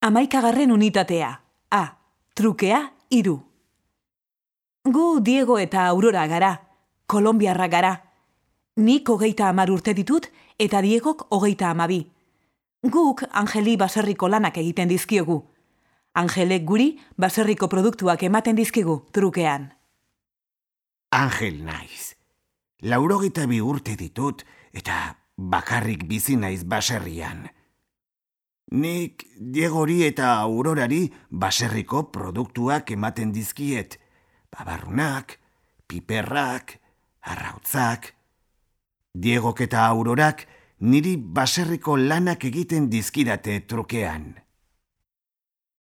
Amaikagarren unitatea. A. Trukea, iru. Gu Diego eta Aurora gara, Kolombiarra gara. Nik hogeita amar urte ditut eta Diegok hogeita amabi. Guk Angeli baserriko lanak egiten dizkiogu. Angelek guri baserriko produktuak ematen dizkigu trukean. Angel naiz. Laurogita bi urte ditut eta bakarrik bizi naiz baserrian. Nik Diegori eta Aurorari baserriko produktuak ematen dizkiet. Babarrunak, piperrak, arrautzak. Diegok eta Aurorak niri baserriko lanak egiten dizkidate trukean.